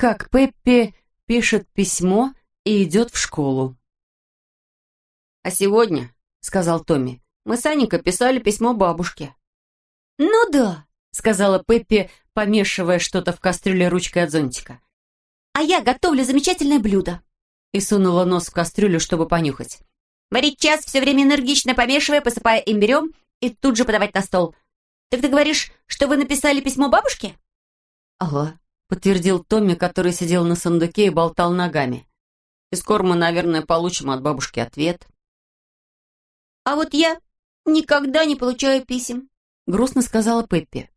как Пеппи пишет письмо и идет в школу. «А сегодня, — сказал Томми, — мы с Анникой писали письмо бабушке». «Ну да», — сказала Пеппи, помешивая что-то в кастрюле ручкой от зонтика. «А я готовлю замечательное блюдо». И сунула нос в кастрюлю, чтобы понюхать. «Варить час, все время энергично помешивая, посыпая имбирем и тут же подавать на стол. Так ты говоришь, что вы написали письмо бабушке?» «Ага», — подтвердил Томми, который сидел на сундуке и болтал ногами. «И скоро мы, наверное, получим от бабушки ответ». «А вот я никогда не получаю писем», — грустно сказала Пеппи.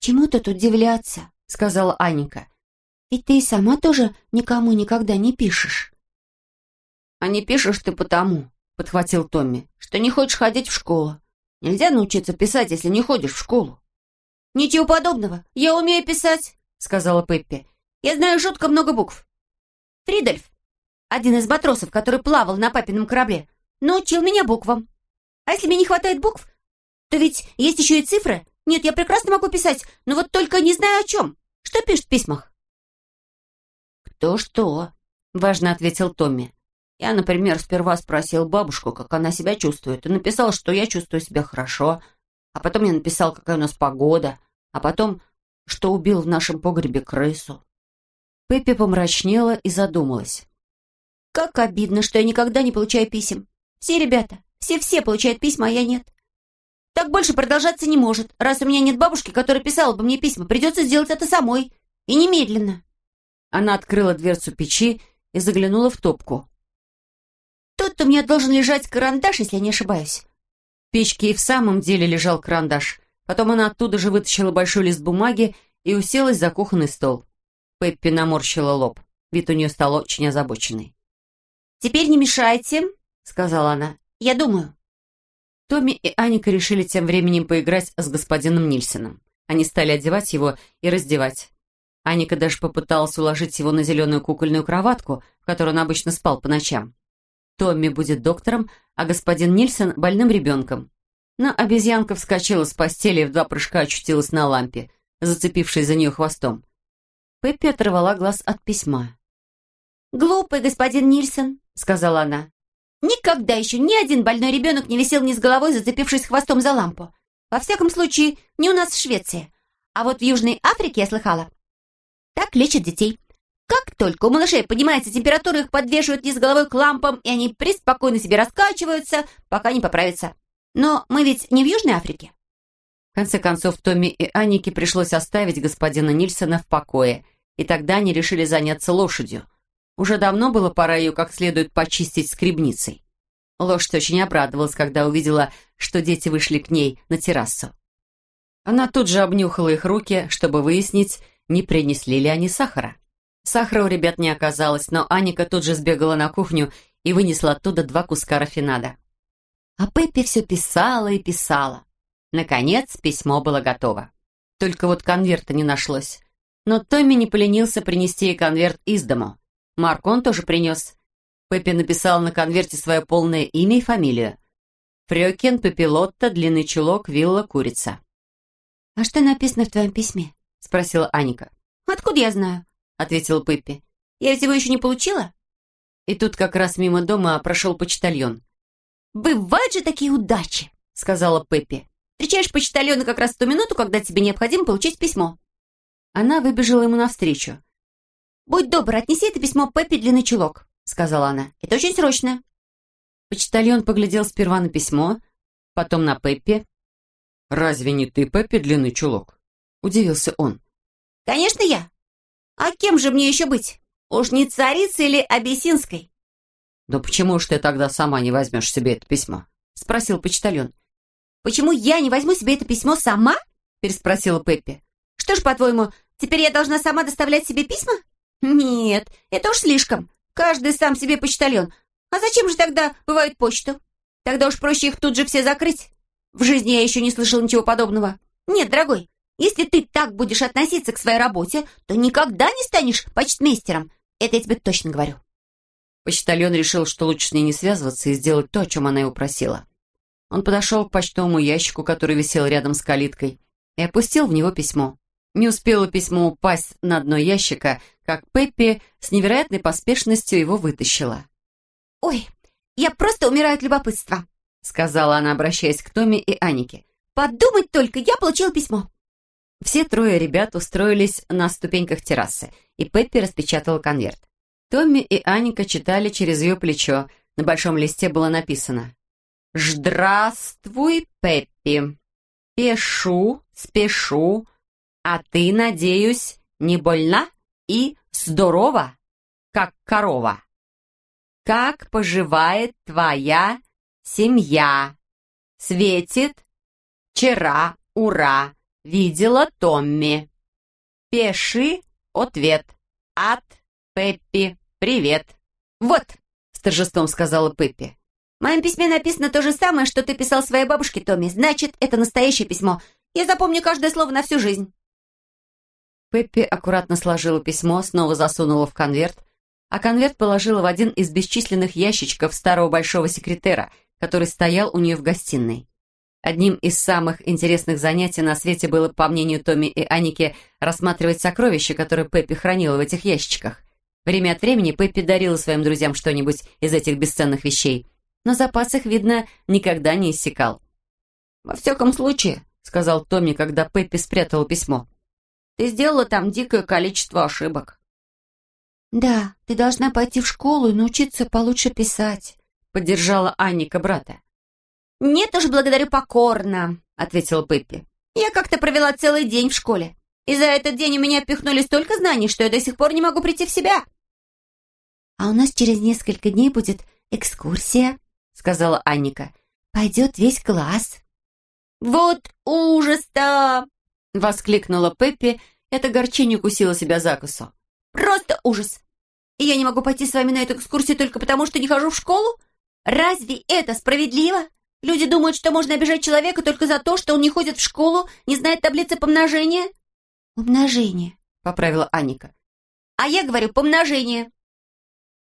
«Чему тут удивляться?» — сказала Аника. «Ведь ты и сама тоже никому никогда не пишешь». «А не пишешь ты потому», — подхватил Томми, «что не хочешь ходить в школу. Нельзя научиться писать, если не ходишь в школу». «Ничего подобного. Я умею писать», — сказала Пеппи. «Я знаю жутко много букв. Фридольф, один из матросов, который плавал на папином корабле, научил меня буквам. А если мне не хватает букв, то ведь есть еще и цифры. Нет, я прекрасно могу писать, но вот только не знаю о чем. Что пишет в письмах?» «Кто что?» — важно ответил Томми. «Я, например, сперва спросил бабушку, как она себя чувствует, и написал, что я чувствую себя хорошо, а потом я написал, какая у нас погода, а потом, что убил в нашем погребе крысу». Пеппи помрачнела и задумалась. «Как обидно, что я никогда не получаю писем. Все ребята, все-все получают письма, а я нет. Так больше продолжаться не может. Раз у меня нет бабушки, которая писала бы мне письма, придется сделать это самой. И немедленно». Она открыла дверцу печи и заглянула в топку. «Тут у меня должен лежать карандаш, если я не ошибаюсь». В печке и в самом деле лежал карандаш. Потом она оттуда же вытащила большой лист бумаги и уселась за кухонный стол. Пеппи наморщила лоб. Вид у нее стал очень озабоченный. «Теперь не мешайте», — сказала она. «Я думаю». Томми и Аника решили тем временем поиграть с господином Нильсоном. Они стали одевать его и раздевать. Аника даже попыталась уложить его на зеленую кукольную кроватку, в которой он обычно спал по ночам. Томми будет доктором, а господин Нильсон — больным ребенком. Но обезьянка вскочила с постели и в два прыжка очутилась на лампе, зацепившись за нее хвостом. Пеппи оторвала глаз от письма. «Глупый господин Нильсон», — сказала она. «Никогда еще ни один больной ребенок не висел ни с головой, зацепившись хвостом за лампу. Во всяком случае, не у нас в Швеции. А вот в Южной Африке я слыхала. Так лечат детей. Как только у малышей поднимается температура, их подвешивают низ головой к лампам, и они преспокойно себе раскачиваются, пока не поправятся. Но мы ведь не в Южной Африке. В конце концов, Томми и Анике пришлось оставить господина Нильсона в покое, и тогда они решили заняться лошадью. Уже давно было пора ее как следует почистить скребницей. Лошадь очень обрадовалась, когда увидела, что дети вышли к ней на террасу. Она тут же обнюхала их руки, чтобы выяснить, не принесли ли они сахара. Сахара у ребят не оказалось, но Аника тут же сбегала на кухню и вынесла оттуда два куска рафинада. А Пеппи все писала и писала. Наконец, письмо было готово. Только вот конверта не нашлось. Но Томми не поленился принести ей конверт из дому. Марк он тоже принес. Пеппи написал на конверте свое полное имя и фамилию. Фрёкин, Пепелотта, длинный чулок, вилла, курица. «А что написано в твоем письме?» — спросила Аника. «Откуда я знаю?» — ответила Пеппи. «Я ведь его еще не получила?» И тут как раз мимо дома прошел почтальон. «Бывают же такие удачи!» — сказала Пеппи. «Встречаешь почтальона как раз в ту минуту, когда тебе необходимо получить письмо». Она выбежала ему навстречу. «Будь добр, отнеси это письмо Пеппи длинный чулок», — сказала она. «Это очень срочно». Почтальон поглядел сперва на письмо, потом на Пеппи. «Разве не ты, Пеппи, длинный чулок?» — удивился он. «Конечно я. А кем же мне еще быть? Уж не царицей или абиссинской?» «Да почему ж ты тогда сама не возьмешь себе это письмо?» — спросил почтальон. «Почему я не возьму себе это письмо сама?» — переспросила Пеппи. «Что ж, по-твоему, теперь я должна сама доставлять себе письма?» «Нет, это уж слишком. Каждый сам себе почтальон. А зачем же тогда бывают почту? Тогда уж проще их тут же все закрыть. В жизни я еще не слышал ничего подобного. Нет, дорогой, если ты так будешь относиться к своей работе, то никогда не станешь почтмейстером. Это я тебе точно говорю». Почтальон решил, что лучше с ней не связываться и сделать то, о чем она его просила. Он подошел к почтовому ящику, который висел рядом с калиткой, и опустил в него письмо. Не успело письмо упасть на дно ящика, как Пеппи с невероятной поспешностью его вытащила. «Ой, я просто умираю от любопытства», — сказала она, обращаясь к Томе и Анике. «Подумать только, я получила письмо». Все трое ребят устроились на ступеньках террасы, и Пеппи распечатала конверт. Томми и Аника читали через ее плечо. На большом листе было написано «Здравствуй, Пеппи. Пешу, спешу, а ты, надеюсь, не больна и здорова, как корова. Как поживает твоя семья? Светит? Вчера, ура, видела Томми. Пеши, ответ. От Пеппи, привет. Вот, с торжеством сказала Пеппи. В моем письме написано то же самое, что ты писал своей бабушке Томми. Значит, это настоящее письмо. Я запомню каждое слово на всю жизнь. Пеппи аккуратно сложила письмо, снова засунула в конверт, а конверт положила в один из бесчисленных ящичков старого большого секретера, который стоял у нее в гостиной. Одним из самых интересных занятий на свете было, по мнению Томми и Аники, рассматривать сокровища, которые Пеппи хранила в этих ящичках. Время от времени Пеппи дарила своим друзьям что-нибудь из этих бесценных вещей, но запас их, видно, никогда не иссякал. «Во всяком случае», — сказал Томми, когда Пеппи спрятала письмо, ты сделала там дикое количество ошибок». «Да, ты должна пойти в школу и научиться получше писать», — поддержала Анника брата. «Нет уж, благодарю покорно», — ответила Пеппи. «Я как-то провела целый день в школе, и за этот день у меня пихнули столько знаний, что я до сих пор не могу прийти в себя». «А у нас через несколько дней будет экскурсия», — сказала Анника. «Пойдет весь класс». «Вот ужас-то!» — воскликнула Пеппи, это горчение укусила себя за косу. «Просто ужас! И я не могу пойти с вами на эту экскурсию только потому, что не хожу в школу? Разве это справедливо? Люди думают, что можно обижать человека только за то, что он не ходит в школу, не знает таблицы помножения». «Умножение», — поправила Аника. «А я говорю помножение».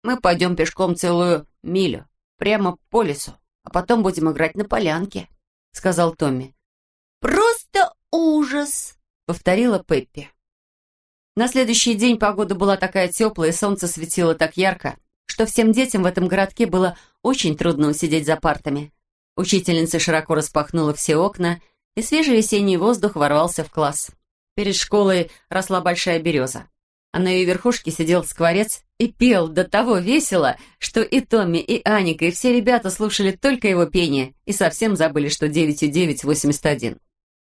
«Мы пойдем пешком целую милю, прямо по лесу, а потом будем играть на полянке», — сказал Томми. «Просто ужас!» — повторила Пеппи. На следующий день погода была такая теплая, и солнце светило так ярко, что всем детям в этом городке было очень трудно усидеть за партами. Учительница широко распахнула все окна, и свежий весенний воздух ворвался в класс. Перед школой росла большая береза, а на ее верхушке сидел скворец и пел до того весело, что и Томми, и Аника, и все ребята слушали только его пение и совсем забыли, что 9,9 81.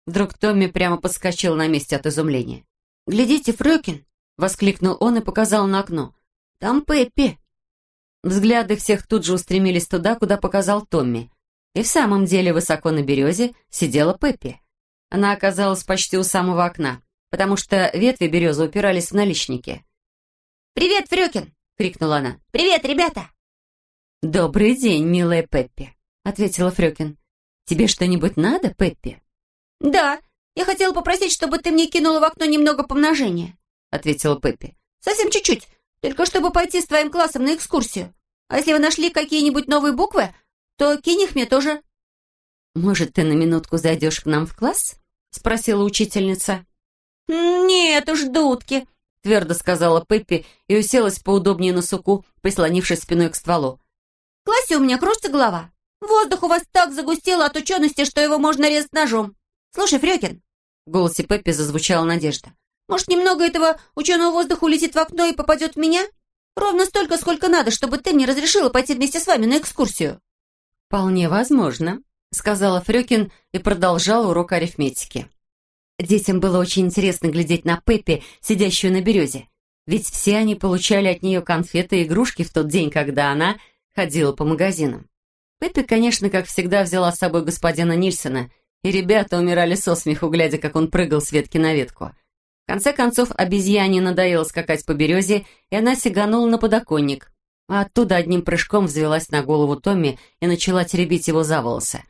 Вдруг Томми прямо подскочил на месте от изумления. «Глядите, Фрёкин!» — воскликнул он и показал на окно. «Там Пеппи!» Взгляды всех тут же устремились туда, куда показал Томми. И в самом деле высоко на березе сидела Пеппи. Она оказалась почти у самого окна, потому что ветви березы упирались в наличники. «Привет, Фрёкин!» — крикнула она. «Привет, ребята!» «Добрый день, милая Пеппи!» — ответила Фрёкин. «Тебе что-нибудь надо, Пеппи?» «Да, я хотела попросить, чтобы ты мне кинула в окно немного помножения», — ответила Пеппи. «Совсем чуть-чуть, только чтобы пойти с твоим классом на экскурсию. А если вы нашли какие-нибудь новые буквы, то кинь их мне тоже». «Может, ты на минутку зайдешь к нам в класс?» — спросила учительница. «Нет уж, дудки», — твердо сказала Пеппи и уселась поудобнее на суку, прислонившись спиной к стволу. «В классе у меня кружится голова. Воздух у вас так загустел от учености, что его можно резать ножом. «Слушай, Фрёкин!» В голосе Пеппи зазвучала надежда. «Может, немного этого ученого воздуха улетит в окно и попадет в меня? Ровно столько, сколько надо, чтобы ты мне разрешила пойти вместе с вами на экскурсию». «Вполне возможно», — сказала Фрёкин и продолжала урок арифметики. Детям было очень интересно глядеть на Пеппи, сидящую на березе. Ведь все они получали от нее конфеты и игрушки в тот день, когда она ходила по магазинам. Пеппи, конечно, как всегда, взяла с собой господина Нильсона — и ребята умирали со смеху, глядя, как он прыгал с ветки на ветку. В конце концов, обезьяне надоело скакать по березе, и она сиганула на подоконник, а оттуда одним прыжком взвелась на голову Томми и начала теребить его за волосы.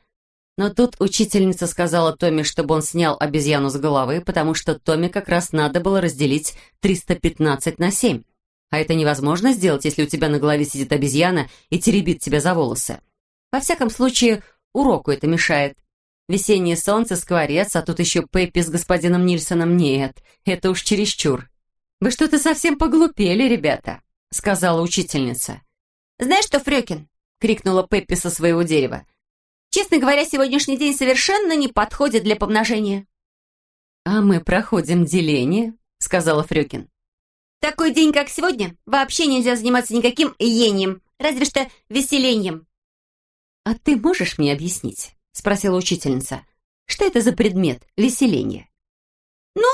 Но тут учительница сказала Томми, чтобы он снял обезьяну с головы, потому что Томми как раз надо было разделить 315 на 7. А это невозможно сделать, если у тебя на голове сидит обезьяна и теребит тебя за волосы. Во всяком случае, уроку это мешает. Весеннее солнце, скворец, а тут еще Пеппи с господином Нильсоном. Нет, это уж чересчур. «Вы что-то совсем поглупели, ребята», — сказала учительница. «Знаешь что, Фрёкин?» — крикнула Пеппи со своего дерева. «Честно говоря, сегодняшний день совершенно не подходит для помножения». «А мы проходим деление», — сказала Фрёкин. «Такой день, как сегодня, вообще нельзя заниматься никаким ением, разве что веселением». «А ты можешь мне объяснить?» — спросила учительница. «Что это за предмет веселение?» «Ну,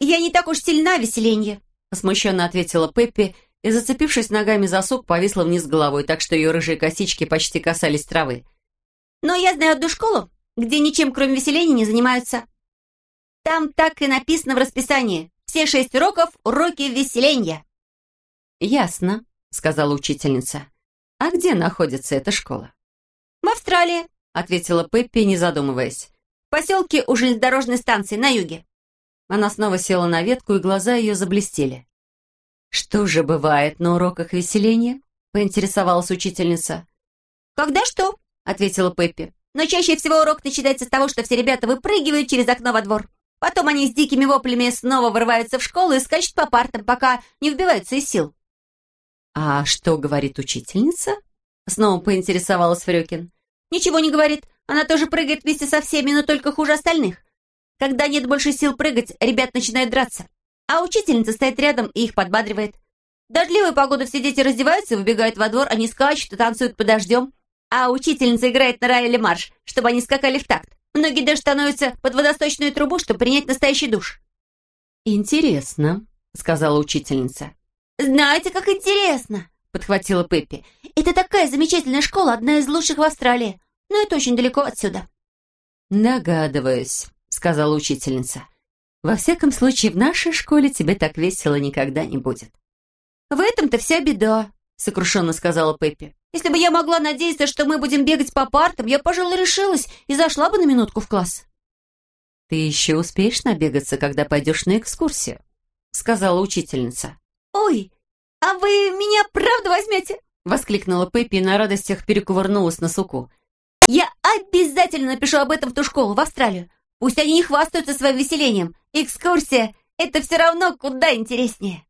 «Я не так уж сильна веселенье», — смущенно ответила Пеппи и, зацепившись ногами за сук, повисла вниз головой, так что ее рыжие косички почти касались травы. «Но я знаю одну школу, где ничем, кроме веселения, не занимаются. Там так и написано в расписании. Все шесть уроков — уроки веселения». «Ясно», — сказала учительница. «А где находится эта школа?» «В Австралии», — ответила Пеппи, не задумываясь. «В поселке у железнодорожной станции на юге». Она снова села на ветку, и глаза ее заблестели. «Что же бывает на уроках веселения?» — поинтересовалась учительница. «Когда что?» — ответила Пеппи. «Но чаще всего урок начинается с того, что все ребята выпрыгивают через окно во двор. Потом они с дикими воплями снова вырываются в школу и скачут по партам, пока не вбиваются из сил». «А что говорит учительница?» Снова поинтересовалась Фрёкин. «Ничего не говорит. Она тоже прыгает вместе со всеми, но только хуже остальных. Когда нет больше сил прыгать, ребят начинают драться. А учительница стоит рядом и их подбадривает. В дождливую погоду все дети раздеваются и выбегают во двор, они скачут и танцуют под дождем. А учительница играет на рояле марш, чтобы они скакали в такт. Многие даже становятся под водосточную трубу, чтобы принять настоящий душ. «Интересно», — сказала учительница. «Знаете, как интересно», — подхватила Пеппи. «Это такая замечательная школа, одна из лучших в Австралии. Но это очень далеко отсюда». «Догадываюсь», сказала учительница. «Во всяком случае, в нашей школе тебе так весело никогда не будет». «В этом-то вся беда», — сокрушенно сказала Пеппи. «Если бы я могла надеяться, что мы будем бегать по партам, я, пожалуй, решилась и зашла бы на минутку в класс». «Ты еще успеешь набегаться, когда пойдешь на экскурсию», — сказала учительница. «Ой, а вы меня правда возьмете?» — воскликнула Пеппи и на радостях перекувырнулась на суку. «Я обязательно напишу об этом в ту школу, в Австралию. Пусть они не хвастаются своим веселением. Экскурсия — это все равно куда интереснее.